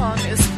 song is